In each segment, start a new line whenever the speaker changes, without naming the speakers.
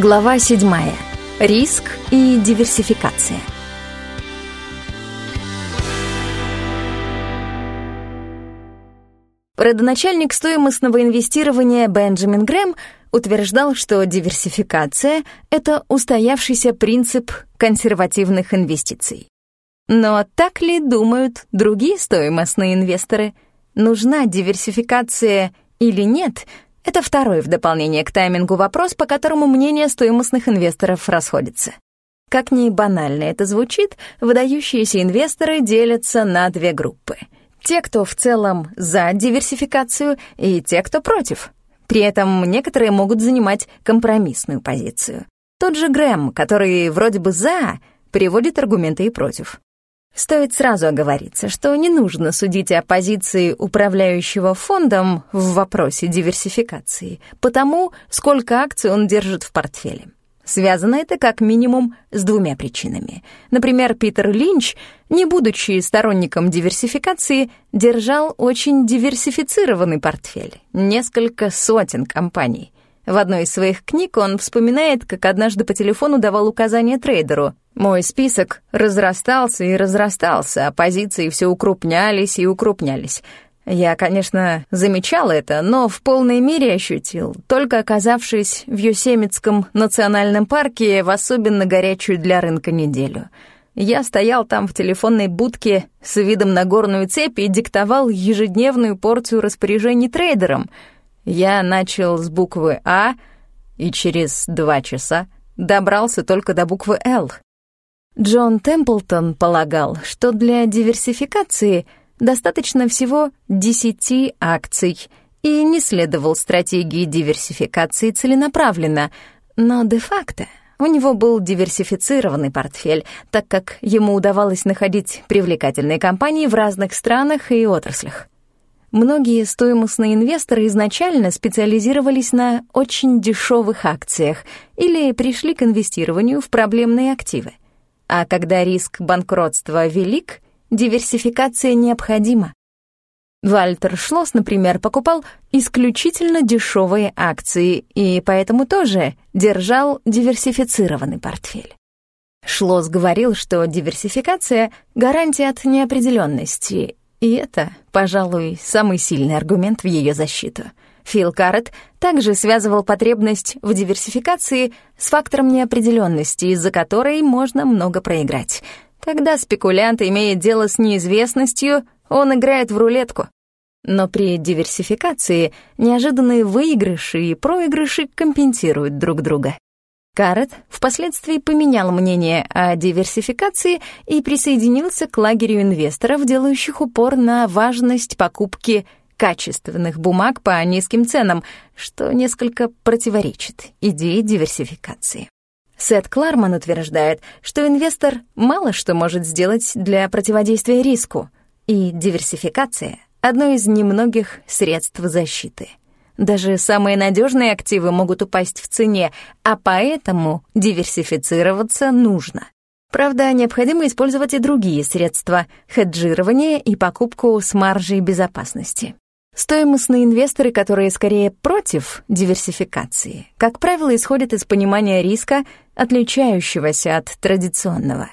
Глава 7. Риск и диверсификация. Родоначальник стоимостного инвестирования Бенджамин Грэм утверждал, что диверсификация — это устоявшийся принцип консервативных инвестиций. Но так ли думают другие стоимостные инвесторы? Нужна диверсификация или нет — это второй в дополнение к таймингу вопрос, по которому мнения стоимостных инвесторов расходятся. Как ни банально это звучит, выдающиеся инвесторы делятся на две группы. Те, кто в целом за диверсификацию, и те, кто против. При этом некоторые могут занимать компромиссную позицию. Тот же Грэм, который вроде бы «за», приводит аргументы и против. Стоит сразу оговориться, что не нужно судить о позиции управляющего фондом в вопросе диверсификации, потому сколько акций он держит в портфеле. Связано это как минимум с двумя причинами. Например, Питер Линч, не будучи сторонником диверсификации, держал очень диверсифицированный портфель, несколько сотен компаний. В одной из своих книг он вспоминает, как однажды по телефону давал указание трейдеру мой список разрастался и разрастался, а позиции все укрупнялись и укрупнялись. Я, конечно, замечал это, но в полной мере ощутил, только оказавшись в Юсемитском национальном парке в особенно горячую для рынка неделю. Я стоял там в телефонной будке с видом на горную цепь и диктовал ежедневную порцию распоряжений трейдерам. Я начал с буквы «А» и через два часа добрался только до буквы «Л». Джон Темплтон полагал, что для диверсификации достаточно всего 10 акций и не следовал стратегии диверсификации целенаправленно, но де-факто у него был диверсифицированный портфель, так как ему удавалось находить привлекательные компании в разных странах и отраслях. Многие стоимостные инвесторы изначально специализировались на очень дешевых акциях или пришли к инвестированию в проблемные активы — а когда риск банкротства велик, диверсификация необходима. Вальтер Шлосс, например, покупал исключительно дешевые акции и поэтому тоже держал диверсифицированный портфель. Шлосс говорил, что диверсификация — гарантия от неопределенности, и это, пожалуй, самый сильный аргумент в ее защиту — Фил Карретт также связывал потребность в диверсификации с фактором неопределенности, из-за которой можно много проиграть. Когда спекулянт имеет дело с неизвестностью, он играет в рулетку. Но при диверсификации неожиданные выигрыши и проигрыши компенсируют друг друга. Карретт впоследствии поменял мнение о диверсификации и присоединился к лагерю инвесторов, делающих упор на важность покупки качественных бумаг по низким ценам, что несколько противоречит идее диверсификации. Сет Кларман утверждает, что инвестор мало что может сделать для противодействия риску, и диверсификация — одно из немногих средств защиты. Даже самые надежные активы могут упасть в цене, а поэтому диверсифицироваться нужно. Правда, необходимо использовать и другие средства — хеджирование и покупку с маржей безопасности. Стоимостные инвесторы, которые скорее против диверсификации, как правило, исходят из понимания риска, отличающегося от традиционного.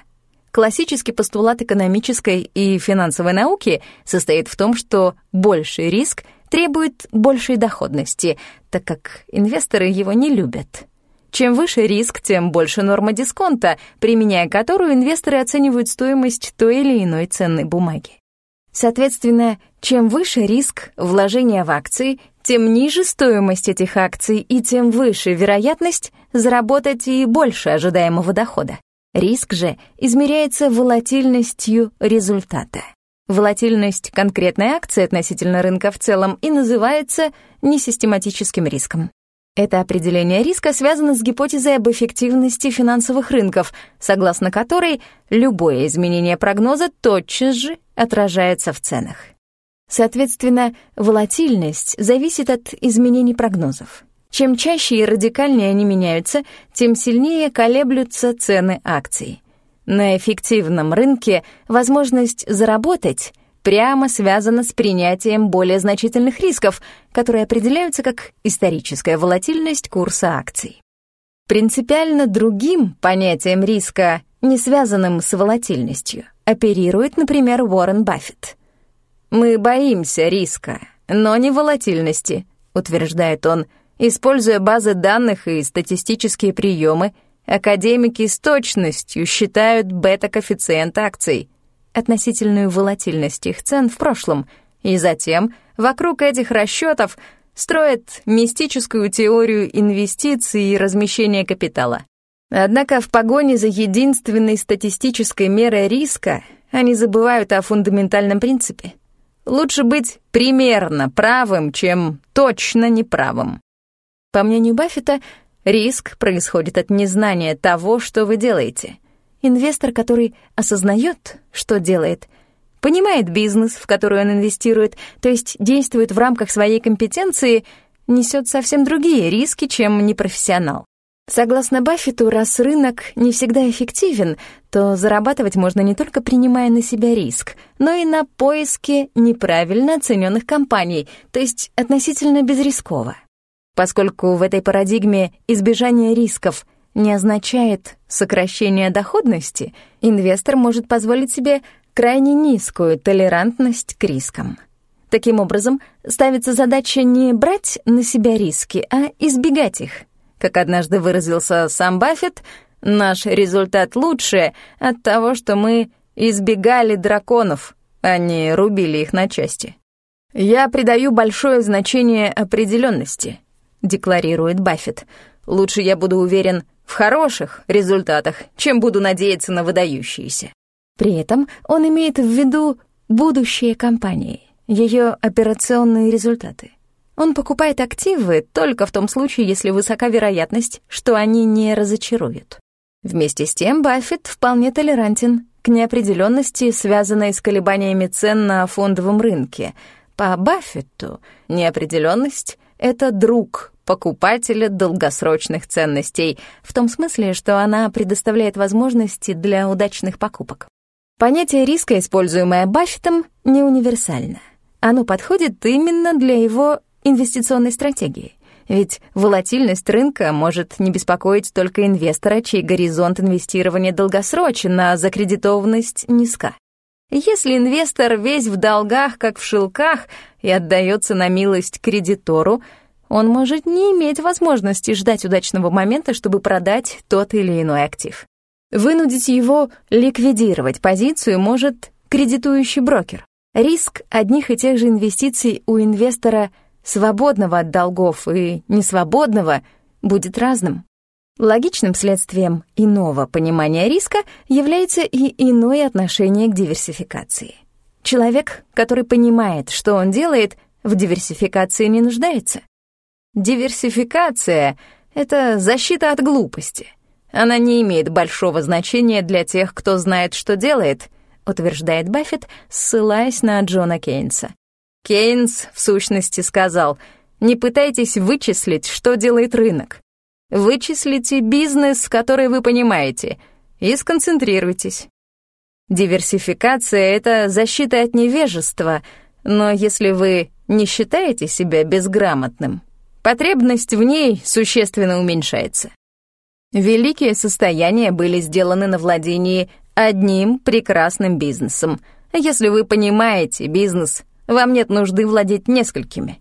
Классический постулат экономической и финансовой науки состоит в том, что больший риск требует большей доходности, так как инвесторы его не любят. Чем выше риск, тем больше норма дисконта, применяя которую инвесторы оценивают стоимость той или иной ценной бумаги. Соответственно, чем выше риск вложения в акции, тем ниже стоимость этих акций и тем выше вероятность заработать и больше ожидаемого дохода. Риск же измеряется волатильностью результата. Волатильность конкретной акции относительно рынка в целом и называется несистематическим риском. Это определение риска связано с гипотезой об эффективности финансовых рынков, согласно которой любое изменение прогноза тотчас же отражается в ценах. Соответственно, волатильность зависит от изменений прогнозов. Чем чаще и радикальнее они меняются, тем сильнее колеблются цены акций. На эффективном рынке возможность заработать — прямо связано с принятием более значительных рисков, которые определяются как историческая волатильность курса акций. Принципиально другим понятием риска, не связанным с волатильностью, оперирует, например, Уоррен Баффет. «Мы боимся риска, но не волатильности», — утверждает он, используя базы данных и статистические приемы, академики с точностью считают бета-коэффициент акций, относительную волатильность их цен в прошлом, и затем вокруг этих расчетов строят мистическую теорию инвестиций и размещения капитала. Однако в погоне за единственной статистической мерой риска они забывают о фундаментальном принципе. Лучше быть примерно правым, чем точно неправым. По мнению Баффета, риск происходит от незнания того, что вы делаете. Инвестор, который осознает, что делает — понимает бизнес, в который он инвестирует, то есть действует в рамках своей компетенции, несет совсем другие риски, чем непрофессионал. Согласно Баффету, раз рынок не всегда эффективен, то зарабатывать можно не только принимая на себя риск, но и на поиске неправильно оцененных компаний, то есть относительно безрисково. Поскольку в этой парадигме избежание рисков не означает сокращение доходности, инвестор может позволить себе крайне низкую толерантность к рискам. Таким образом, ставится задача не брать на себя риски, а избегать их. Как однажды выразился сам Баффет, наш результат лучше от того, что мы избегали драконов, а не рубили их на части. «Я придаю большое значение определенности», — декларирует Баффет. «Лучше я буду уверен в хороших результатах, чем буду надеяться на выдающиеся». При этом он имеет в виду будущее компании, ее операционные результаты. Он покупает активы только в том случае, если высока вероятность, что они не разочаруют. Вместе с тем Баффет вполне толерантен к неопределенности, связанной с колебаниями цен на фондовом рынке. По Баффету неопределенность — это друг покупателя долгосрочных ценностей, в том смысле, что она предоставляет возможности для удачных покупок. Понятие риска, используемое Баффетом, не универсально. Оно подходит именно для его инвестиционной стратегии. Ведь волатильность рынка может не беспокоить только инвестора, чей горизонт инвестирования долгосрочен, а закредитованность низка. Если инвестор весь в долгах, как в шелках, и отдается на милость кредитору, он может не иметь возможности ждать удачного момента, чтобы продать тот или иной актив. Вынудить его ликвидировать позицию может кредитующий брокер. Риск одних и тех же инвестиций у инвестора свободного от долгов и несвободного будет разным. Логичным следствием иного понимания риска является и иное отношение к диверсификации. Человек, который понимает, что он делает, в диверсификации не нуждается. Диверсификация — это защита от глупости — она не имеет большого значения для тех, кто знает, что делает, утверждает Баффет, ссылаясь на Джона Кейнса. Кейнс, в сущности, сказал, не пытайтесь вычислить, что делает рынок. Вычислите бизнес, который вы понимаете, и сконцентрируйтесь. Диверсификация — это защита от невежества, но если вы не считаете себя безграмотным, потребность в ней существенно уменьшается. Великие состояния были сделаны на владении одним прекрасным бизнесом. Если вы понимаете бизнес, вам нет нужды владеть несколькими.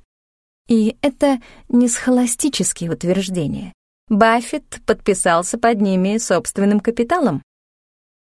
И это не схоластические утверждения. Баффет подписался под ними собственным капиталом.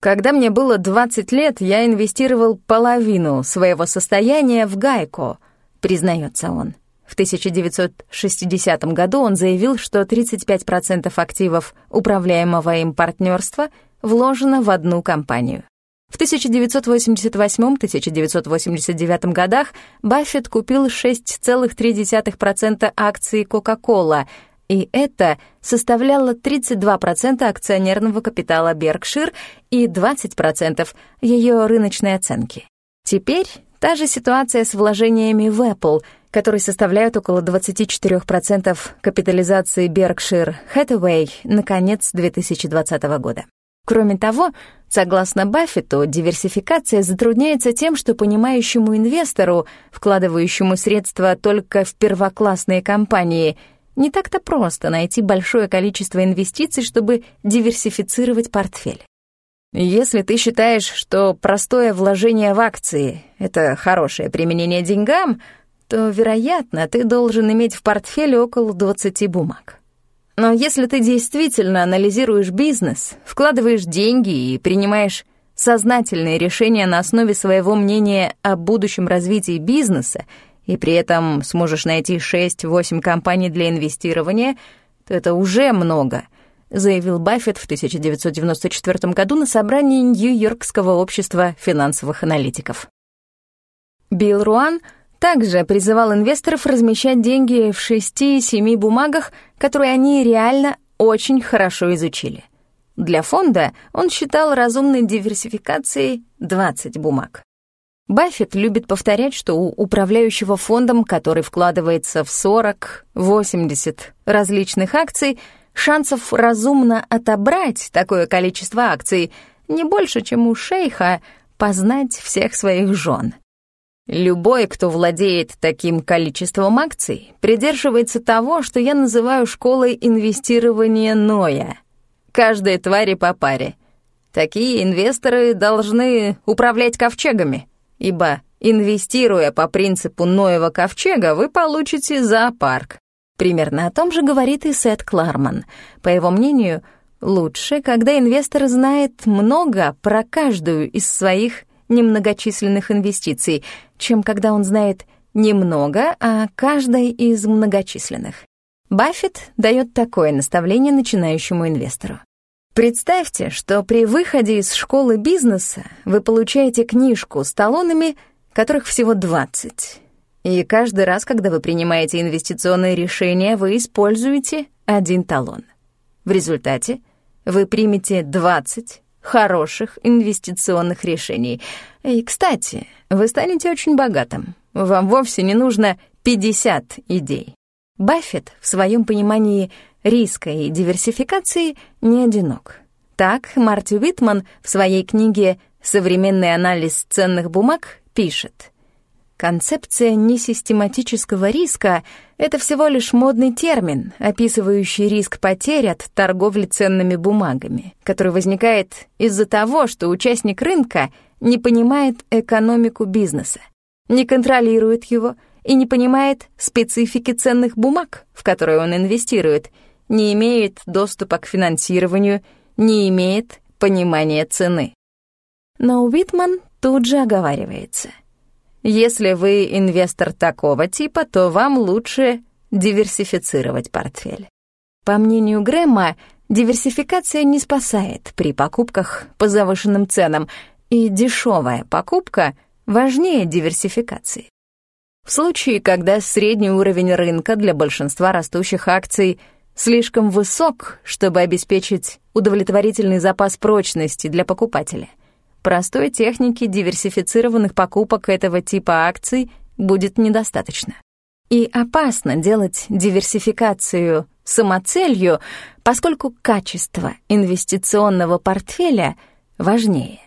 Когда мне было 20 лет, я инвестировал половину своего состояния в Гайко, признается он. В 1960 году он заявил, что 35% активов управляемого им партнерства вложено в одну компанию. В 1988-1989 годах Баффет купил 6,3% акций Coca-Cola, и это составляло 32% акционерного капитала Berkshire и 20% ее рыночной оценки. Теперь та же ситуация с вложениями в Apple — которые составляют около 24% капитализации Berkshire Hathaway на конец 2020 года. Кроме того, согласно Баффету, диверсификация затрудняется тем, что понимающему инвестору, вкладывающему средства только в первоклассные компании, не так-то просто найти большое количество инвестиций, чтобы диверсифицировать портфель. Если ты считаешь, что простое вложение в акции — это хорошее применение деньгам, то, вероятно, ты должен иметь в портфеле около 20 бумаг. Но если ты действительно анализируешь бизнес, вкладываешь деньги и принимаешь сознательные решения на основе своего мнения о будущем развитии бизнеса, и при этом сможешь найти 6-8 компаний для инвестирования, то это уже много — заявил Баффет в 1994 году на собрании Нью-Йоркского общества финансовых аналитиков. Билл Руан также призывал инвесторов размещать деньги в 6-7 бумагах, которые они реально очень хорошо изучили. Для фонда он считал разумной диверсификацией 20 бумаг. Баффет любит повторять, что у управляющего фондом, который вкладывается в 40-80 различных акций, шансов разумно отобрать такое количество акций не больше, чем у шейха познать всех своих жен. Любой, кто владеет таким количеством акций, придерживается того, что я называю школой инвестирования Ноя. Каждой твари по паре. Такие инвесторы должны управлять ковчегами, ибо, инвестируя по принципу Ноева ковчега, вы получите зоопарк, Примерно о том же говорит и Сет Кларман. По его мнению, лучше, когда инвестор знает много про каждую из своих немногочисленных инвестиций, чем когда он знает немного о каждой из многочисленных. Баффет дает такое наставление начинающему инвестору. Представьте, что при выходе из школы бизнеса вы получаете книжку с талонами, которых всего 20. И каждый раз, когда вы принимаете инвестиционное решение, вы используете один талон. В результате вы примете 20 хороших инвестиционных решений. И, кстати, вы станете очень богатым. Вам вовсе не нужно 50 идей. Баффет в своем понимании риска и диверсификации не одинок. Так, Марти Уитман в своей книге «Современный анализ ценных бумаг» пишет — Концепция несистематического риска — это всего лишь модный термин, описывающий риск потерь от торговли ценными бумагами, который возникает из-за того, что участник рынка не понимает экономику бизнеса, не контролирует его и не понимает специфики ценных бумаг, в которые он инвестирует, не имеет доступа к финансированию, не имеет понимания цены. Но Уитман тут же оговаривается — если вы инвестор такого типа, то вам лучше диверсифицировать портфель. По мнению Грэма, диверсификация не спасает при покупках по завышенным ценам, и дешевая покупка важнее диверсификации. В случае, когда средний уровень рынка для большинства растущих акций слишком высок, чтобы обеспечить удовлетворительный запас прочности для покупателя, Простой техники диверсифицированных покупок этого типа акций будет недостаточно. И опасно делать диверсификацию самоцелью, поскольку качество инвестиционного портфеля важнее.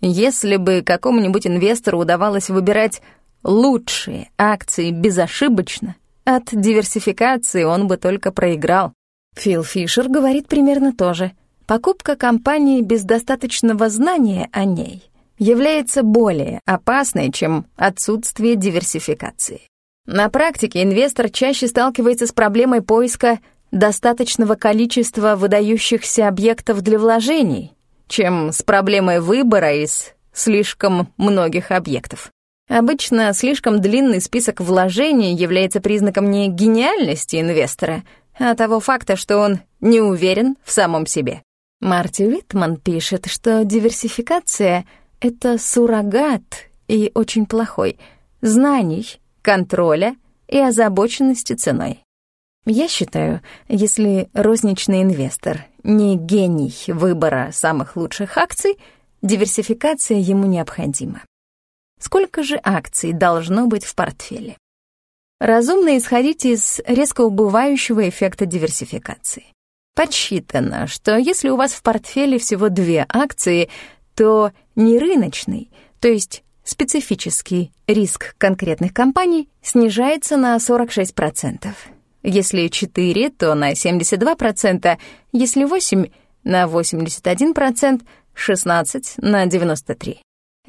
Если бы какому-нибудь инвестору удавалось выбирать лучшие акции безошибочно, от диверсификации он бы только проиграл. Фил Фишер говорит примерно то же — Покупка компании без достаточного знания о ней является более опасной, чем отсутствие диверсификации. На практике инвестор чаще сталкивается с проблемой поиска достаточного количества выдающихся объектов для вложений, чем с проблемой выбора из слишком многих объектов. Обычно слишком длинный список вложений является признаком не гениальности инвестора, а того факта, что он не уверен в самом себе. Марти Уитман пишет, что диверсификация — это суррогат и очень плохой знаний, контроля и озабоченности ценой. Я считаю, если розничный инвестор не гений выбора самых лучших акций, диверсификация ему необходима. Сколько же акций должно быть в портфеле? Разумно исходить из резко убывающего эффекта диверсификации. Подсчитано, что если у вас в портфеле всего две акции, то не рыночный, то есть специфический риск конкретных компаний снижается на 46%. Если 4, то на 72%, если 8 — на 81%, 16 — на 93%.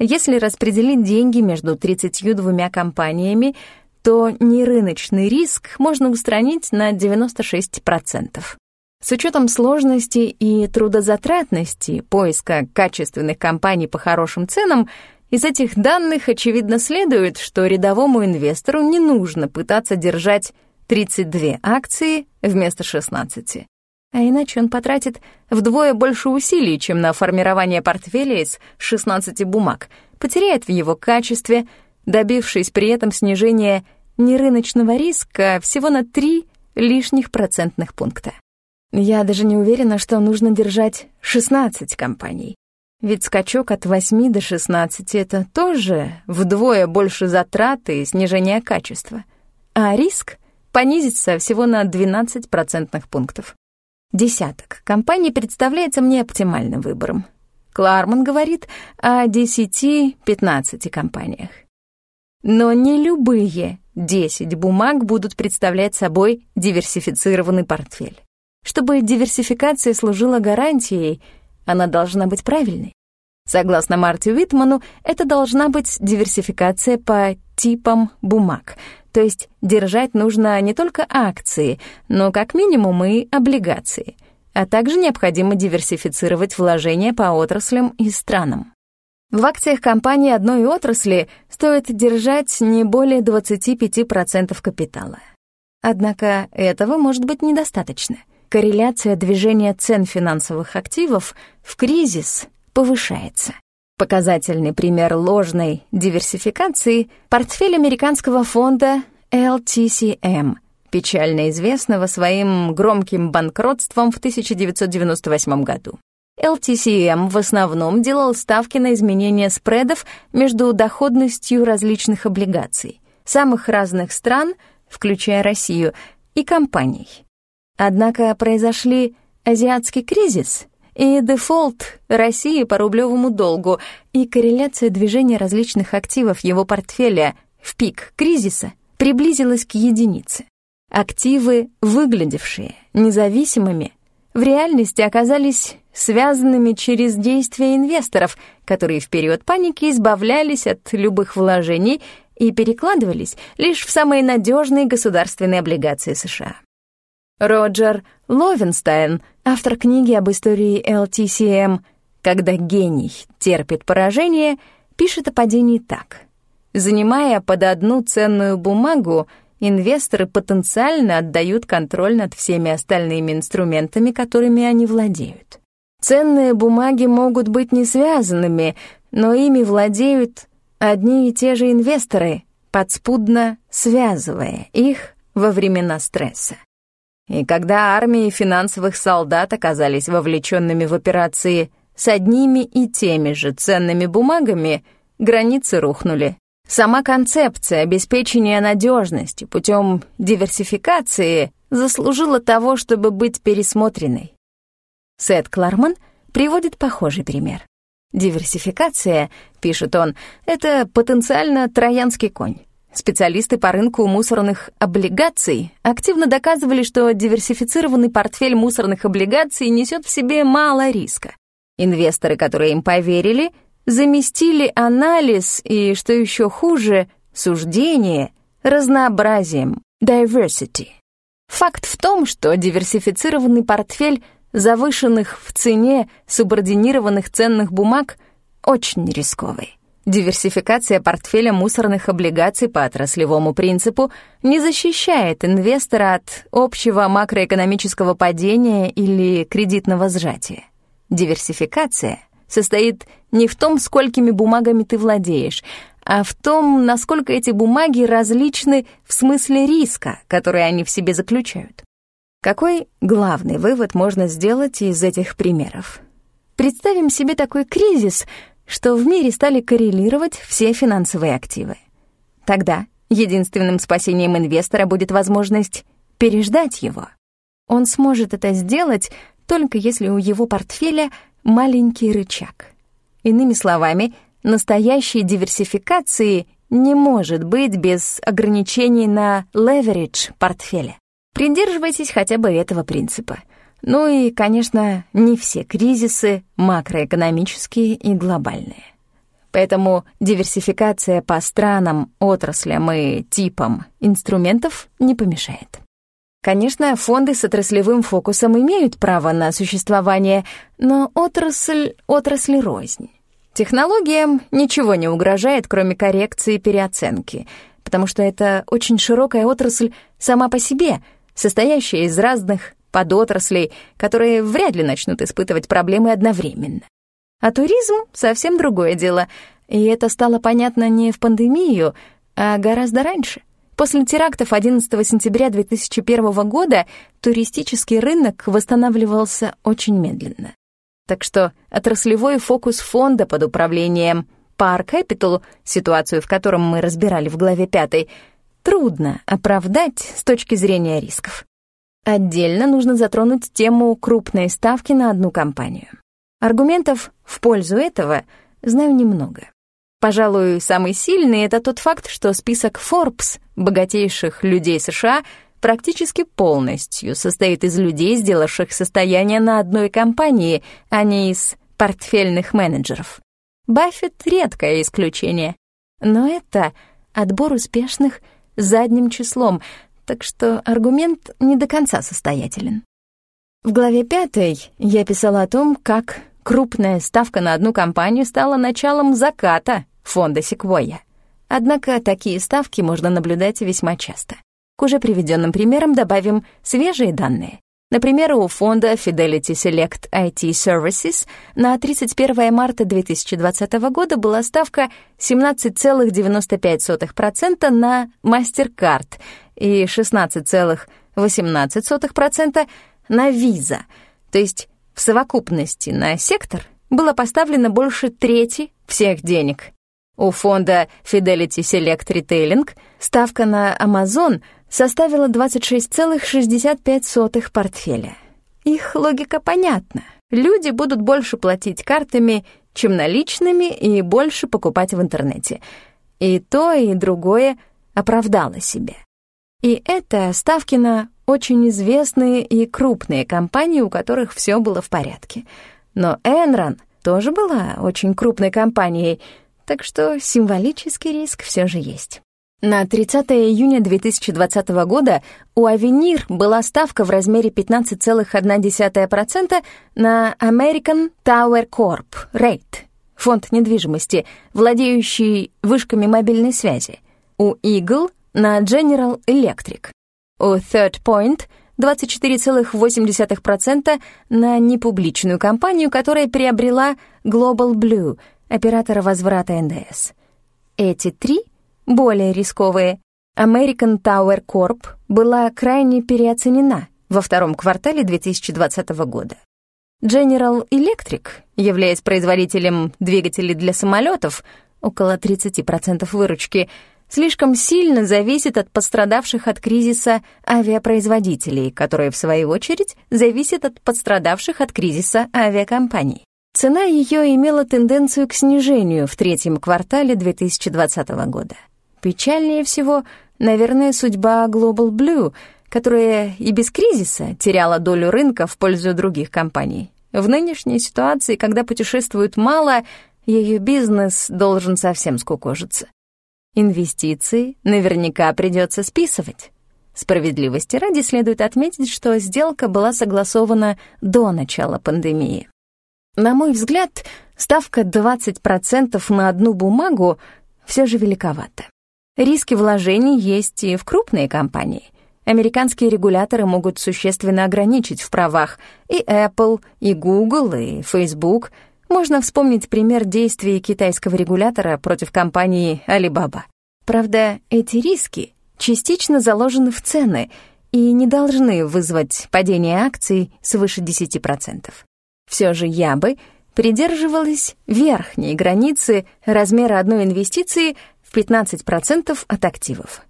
Если распределить деньги между 32 компаниями, то нерыночный риск можно устранить на 96%. С учетом сложности и трудозатратности поиска качественных компаний по хорошим ценам, из этих данных очевидно следует, что рядовому инвестору не нужно пытаться держать 32 акции вместо 16. А иначе он потратит вдвое больше усилий, чем на формирование портфеля из 16 бумаг, потеряет в его качестве, добившись при этом снижения нерыночного риска всего на 3 лишних процентных пункта. Я даже не уверена, что нужно держать 16 компаний. Ведь скачок от 8 до 16 — это тоже вдвое больше затрат и снижения качества. А риск понизится всего на 12 процентных пунктов. Десяток компаний представляется мне оптимальным выбором. Кларман говорит о 10-15 компаниях. Но не любые 10 бумаг будут представлять собой диверсифицированный портфель. Чтобы диверсификация служила гарантией, она должна быть правильной. Согласно Марти Уитману, это должна быть диверсификация по типам бумаг, то есть держать нужно не только акции, но как минимум и облигации, а также необходимо диверсифицировать вложения по отраслям и странам. В акциях компании одной отрасли стоит держать не более 25% капитала. Однако этого может быть недостаточно. Корреляция движения цен финансовых активов в кризис повышается. Показательный пример ложной диверсификации — портфель американского фонда LTCM, печально известного своим громким банкротством в 1998 году. LTCM в основном делал ставки на изменение спредов между доходностью различных облигаций, самых разных стран, включая Россию, и компаний. Однако произошли азиатский кризис — и дефолт России по рублевому долгу, и корреляция движения различных активов его портфеля в пик кризиса приблизилась к единице. Активы, выглядевшие независимыми, в реальности оказались связанными через действия инвесторов, которые в период паники избавлялись от любых вложений и перекладывались лишь в самые надежные государственные облигации США. Роджер Ловенстайн, автор книги об истории LTCM «Когда гений терпит поражение», пишет о падении так. Занимая под одну ценную бумагу, инвесторы потенциально отдают контроль над всеми остальными инструментами, которыми они владеют. Ценные бумаги могут быть не связанными, но ими владеют одни и те же инвесторы, подспудно связывая их во времена стресса. И когда армии финансовых солдат оказались вовлеченными в операции с одними и теми же ценными бумагами, границы рухнули. Сама концепция обеспечения надежности путем диверсификации заслужила того, чтобы быть пересмотренной. Сет Кларман приводит похожий пример. Диверсификация, пишет он, это потенциально троянский конь. Специалисты по рынку мусорных облигаций активно доказывали, что диверсифицированный портфель мусорных облигаций несет в себе мало риска. Инвесторы, которые им поверили, заместили анализ и, что еще хуже, суждение разнообразием, diversity. Факт в том, что диверсифицированный портфель завышенных в цене субординированных ценных бумаг очень рисковый. Диверсификация портфеля мусорных облигаций по отраслевому принципу не защищает инвестора от общего макроэкономического падения или кредитного сжатия. Диверсификация состоит не в том, сколькими бумагами ты владеешь, а в том, насколько эти бумаги различны в смысле риска, который они в себе заключают. Какой главный вывод можно сделать из этих примеров? Представим себе такой кризис — что в мире стали коррелировать все финансовые активы. Тогда единственным спасением инвестора будет возможность переждать его. Он сможет это сделать только если у его портфеля маленький рычаг. Иными словами, настоящей диверсификации не может быть без ограничений на leverage портфеля. Придерживайтесь хотя бы этого принципа. Ну и, конечно, не все кризисы макроэкономические и глобальные. Поэтому диверсификация по странам, отраслям и типам инструментов не помешает. Конечно, фонды с отраслевым фокусом имеют право на существование, но отрасль — отрасли рознь. Технологиям ничего не угрожает, кроме коррекции и переоценки, потому что это очень широкая отрасль сама по себе, состоящая из разных подотраслей, которые вряд ли начнут испытывать проблемы одновременно. А туризм — совсем другое дело, и это стало понятно не в пандемию, а гораздо раньше. После терактов 11 сентября 2001 года туристический рынок восстанавливался очень медленно. Так что отраслевой фокус фонда под управлением Par Capital, ситуацию в котором мы разбирали в главе 5, трудно оправдать с точки зрения рисков. Отдельно нужно затронуть тему крупной ставки на одну компанию. Аргументов в пользу этого знаю немного. Пожалуй, самый сильный — это тот факт, что список Forbes богатейших людей США практически полностью состоит из людей, сделавших состояние на одной компании, а не из портфельных менеджеров. Баффет — редкое исключение. Но это отбор успешных задним числом, так что аргумент не до конца состоятелен. В главе пятой я писала о том, как крупная ставка на одну компанию стала началом заката фонда Секвойя. Однако такие ставки можно наблюдать весьма часто. К уже приведенным примерам добавим свежие данные. Например, у фонда Fidelity Select IT Services на 31 марта 2020 года была ставка 17,95% на MasterCard и 16,18% на Visa. То есть в совокупности на сектор было поставлено больше трети всех денег. У фонда Fidelity Select Retailing ставка на Amazon составила 26,65 портфеля. Их логика понятна. Люди будут больше платить картами, чем наличными, и больше покупать в интернете. И то, и другое оправдало себя. И это ставки на очень известные и крупные компании, у которых все было в порядке. Но Enron тоже была очень крупной компанией — так что символический риск все же есть. На 30 июня 2020 года у Avenir была ставка в размере 15,1% на American Tower Corp. REIT, фонд недвижимости, владеющий вышками мобильной связи. У Eagle на General Electric. У Third Point 24,8% на непубличную компанию, которая приобрела Global Blue — оператора возврата НДС. Эти три, более рисковые, American Tower Corp была крайне переоценена во втором квартале 2020 года. General Electric, являясь производителем двигателей для самолетов, около 30% выручки, слишком сильно зависит от пострадавших от кризиса авиапроизводителей, которые, в свою очередь, зависят от пострадавших от кризиса авиакомпаний. Цена ее имела тенденцию к снижению в третьем квартале 2020 года. Печальнее всего, наверное, судьба Global Blue, которая и без кризиса теряла долю рынка в пользу других компаний. В нынешней ситуации, когда путешествуют мало, ее бизнес должен совсем скукожиться. Инвестиции наверняка придется списывать. Справедливости ради следует отметить, что сделка была согласована до начала пандемии. На мой взгляд, ставка 20% на одну бумагу все же великовата. Риски вложений есть и в крупные компании. Американские регуляторы могут существенно ограничить в правах и Apple, и Google, и Facebook. Можно вспомнить пример действий китайского регулятора против компании Alibaba. Правда, эти риски частично заложены в цены и не должны вызвать падение акций свыше 10%. Все же я бы придерживалась верхней границы размера одной инвестиции в 15% от активов.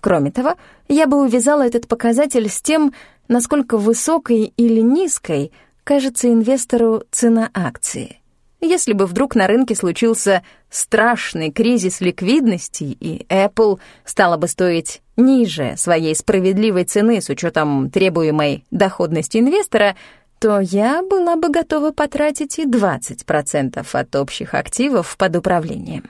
Кроме того, я бы увязала этот показатель с тем, насколько высокой или низкой кажется инвестору цена акции. Если бы вдруг на рынке случился страшный кризис ликвидности, и Apple стала бы стоить ниже своей справедливой цены с учетом требуемой доходности инвестора, то я была бы готова потратить и 20% от общих активов под управлением.